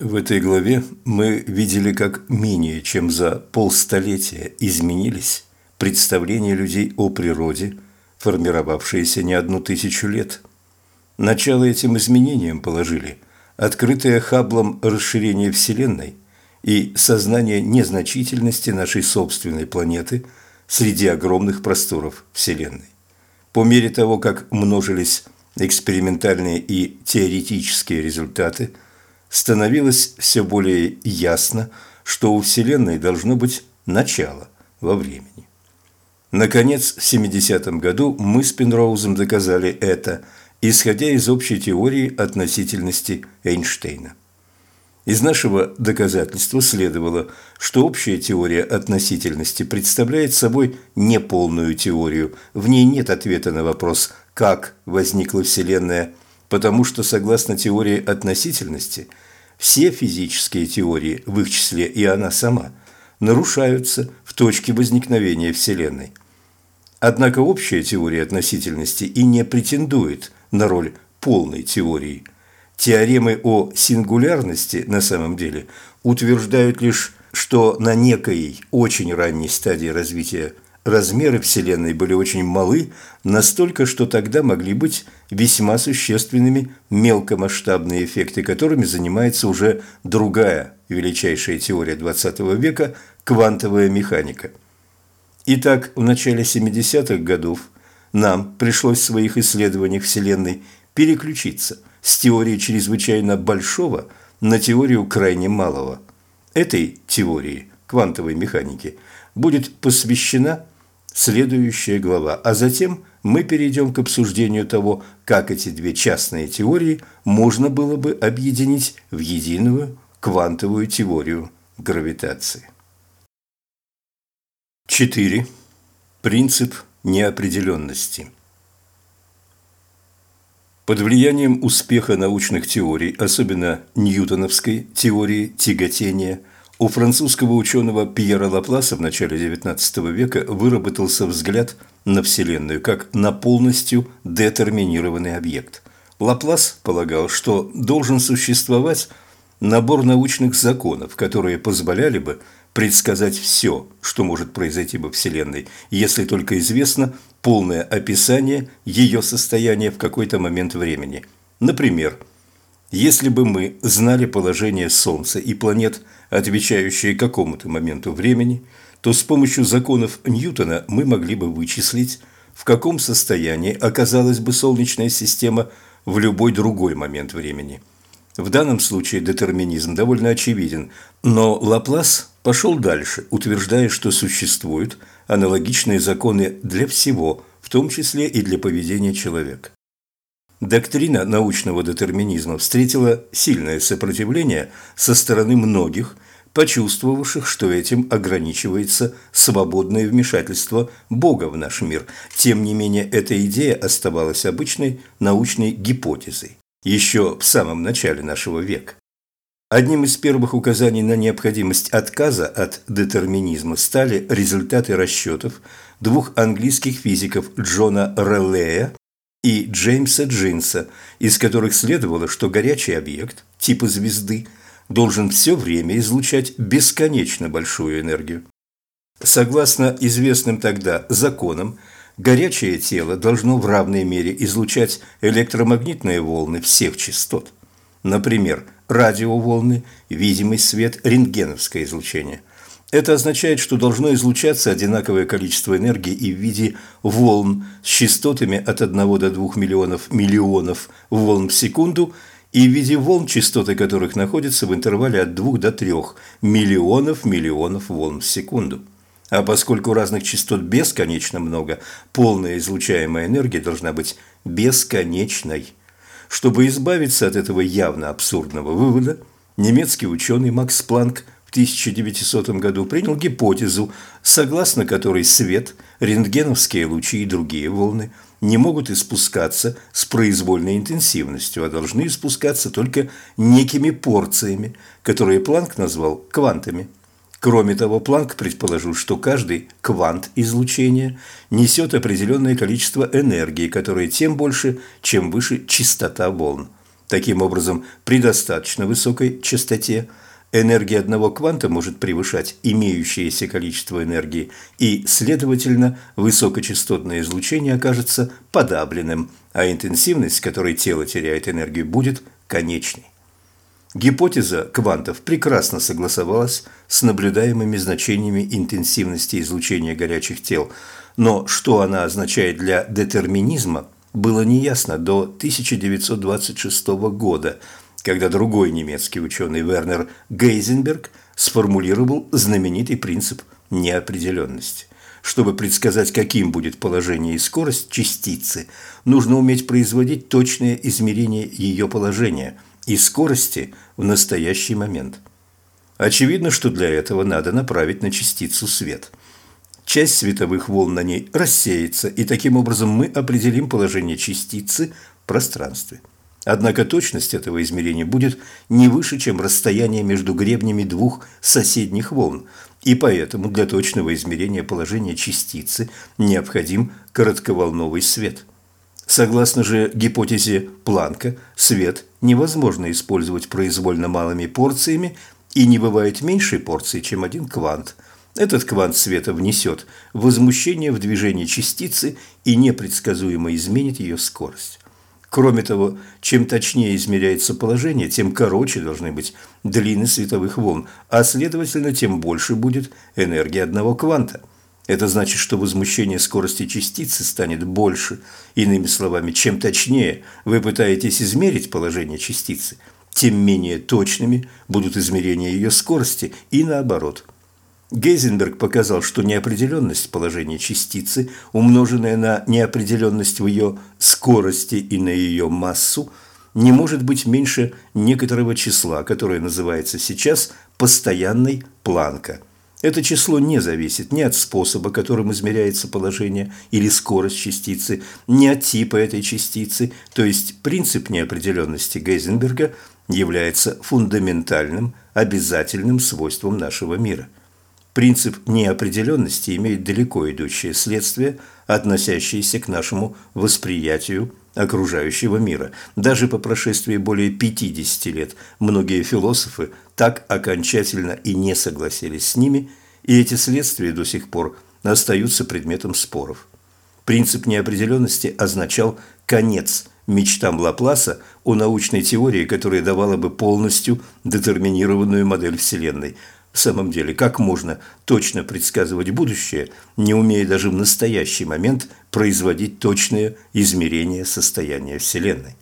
В этой главе мы видели, как менее чем за полстолетия изменились представления людей о природе, формировавшиеся не одну тысячу лет. Начало этим изменениям положили открытое Хабблом расширение Вселенной и сознание незначительности нашей собственной планеты среди огромных просторов Вселенной. По мере того, как множились экспериментальные и теоретические результаты – становилось все более ясно, что у Вселенной должно быть начало во времени. Наконец, в 70-м году мы с Пенроузом доказали это, исходя из общей теории относительности Эйнштейна. Из нашего доказательства следовало, что общая теория относительности представляет собой неполную теорию, в ней нет ответа на вопрос «как возникла Вселенная», потому что, согласно теории относительности – все физические теории, в их числе и она сама, нарушаются в точке возникновения Вселенной. Однако общая теория относительности и не претендует на роль полной теории. Теоремы о сингулярности на самом деле утверждают лишь, что на некой очень ранней стадии развития размеры Вселенной были очень малы, настолько, что тогда могли быть весьма существенными мелкомасштабные эффекты, которыми занимается уже другая величайшая теория XX века – квантовая механика. Итак, в начале 70-х годов нам пришлось в своих исследованиях Вселенной переключиться с теории чрезвычайно большого на теорию крайне малого. Этой теории квантовой механики будет посвящена следующая глава, а затем мы перейдем к обсуждению того, как эти две частные теории можно было бы объединить в единую квантовую теорию гравитации. 4. Принцип неопределенности. Под влиянием успеха научных теорий, особенно ньютоновской теории тяготения – у французского ученого Пьера Лапласа в начале XIX века выработался взгляд на Вселенную как на полностью детерминированный объект. Лаплас полагал, что должен существовать набор научных законов, которые позволяли бы предсказать все, что может произойти во Вселенной, если только известно полное описание ее состояния в какой-то момент времени. Например, если бы мы знали положение Солнца и планет – отвечающие какому-то моменту времени, то с помощью законов Ньютона мы могли бы вычислить, в каком состоянии оказалась бы Солнечная система в любой другой момент времени. В данном случае детерминизм довольно очевиден, но Лаплас пошел дальше, утверждая, что существуют аналогичные законы для всего, в том числе и для поведения человека. Доктрина научного детерминизма встретила сильное сопротивление со стороны многих, почувствовавших, что этим ограничивается свободное вмешательство Бога в наш мир. Тем не менее, эта идея оставалась обычной научной гипотезой еще в самом начале нашего века. Одним из первых указаний на необходимость отказа от детерминизма стали результаты расчетов двух английских физиков Джона Реллея и Джеймса Джинса, из которых следовало, что горячий объект типа звезды – должен все время излучать бесконечно большую энергию. Согласно известным тогда законам, горячее тело должно в равной мере излучать электромагнитные волны всех частот. Например, радиоволны, видимый свет, рентгеновское излучение. Это означает, что должно излучаться одинаковое количество энергии и в виде волн с частотами от 1 до 2 миллионов миллионов волн в секунду – и в виде волн, частоты которых находятся в интервале от 2 до 3 миллионов миллионов волн в секунду. А поскольку разных частот бесконечно много, полная излучаемая энергия должна быть бесконечной. Чтобы избавиться от этого явно абсурдного вывода, немецкий ученый Макс Планк 1900 году принял гипотезу, согласно которой свет, рентгеновские лучи и другие волны – не могут испускаться с произвольной интенсивностью, а должны испускаться только некими порциями, которые Планк назвал квантами. Кроме того, Планк предположил, что каждый квант излучения несет определенное количество энергии, которое тем больше, чем выше частота волн. Таким образом, при достаточно высокой частоте энергия одного кванта может превышать имеющееся количество энергии, и, следовательно, высокочастотное излучение окажется подавленным, а интенсивность, которой тело теряет энергию, будет конечной. Гипотеза квантов прекрасно согласовалась с наблюдаемыми значениями интенсивности излучения горячих тел, но что она означает для детерминизма, было неясно до 1926 года, когда другой немецкий ученый Вернер Гейзенберг сформулировал знаменитый принцип неопределенности. Чтобы предсказать, каким будет положение и скорость частицы, нужно уметь производить точное измерение ее положения – и скорости в настоящий момент. Очевидно, что для этого надо направить на частицу свет. Часть световых волн на ней рассеется, и таким образом мы определим положение частицы в пространстве. Однако точность этого измерения будет не выше, чем расстояние между гребнями двух соседних волн, и поэтому для точного измерения положения частицы необходим коротковолновый свет – Согласно же гипотезе Планка, свет невозможно использовать произвольно малыми порциями и не бывает меньшей порции, чем один квант. Этот квант света внесет возмущение в движение частицы и непредсказуемо изменит ее скорость. Кроме того, чем точнее измеряется положение, тем короче должны быть длины световых волн, а следовательно, тем больше будет энергия одного кванта – это значит, что возмущение скорости частицы станет больше. Иными словами, чем точнее вы пытаетесь измерить положение частицы, тем менее точными будут измерения ее скорости и наоборот. Гейзенберг показал, что неопределенность положения частицы, умноженная на неопределенность в ее скорости и на ее массу, не может быть меньше некоторого числа, которое называется сейчас постоянной планка – это число не зависит ни от способа, которым измеряется положение или скорость частицы, ни от типа этой частицы, то есть принцип неопределенности Гейзенберга является фундаментальным, обязательным свойством нашего мира. Принцип неопределенности имеет далеко идущее следствие, относящееся к нашему восприятию окружающего мира. Даже по прошествии более 50 лет многие философы так окончательно и не согласились с ними, и эти следствия до сих пор остаются предметом споров. Принцип неопределенности означал конец мечтам Лапласа о научной теории, которая давала бы полностью детерминированную модель Вселенной – в самом деле, как можно точно предсказывать будущее, не умея даже в настоящий момент производить точные измерения состояния Вселенной?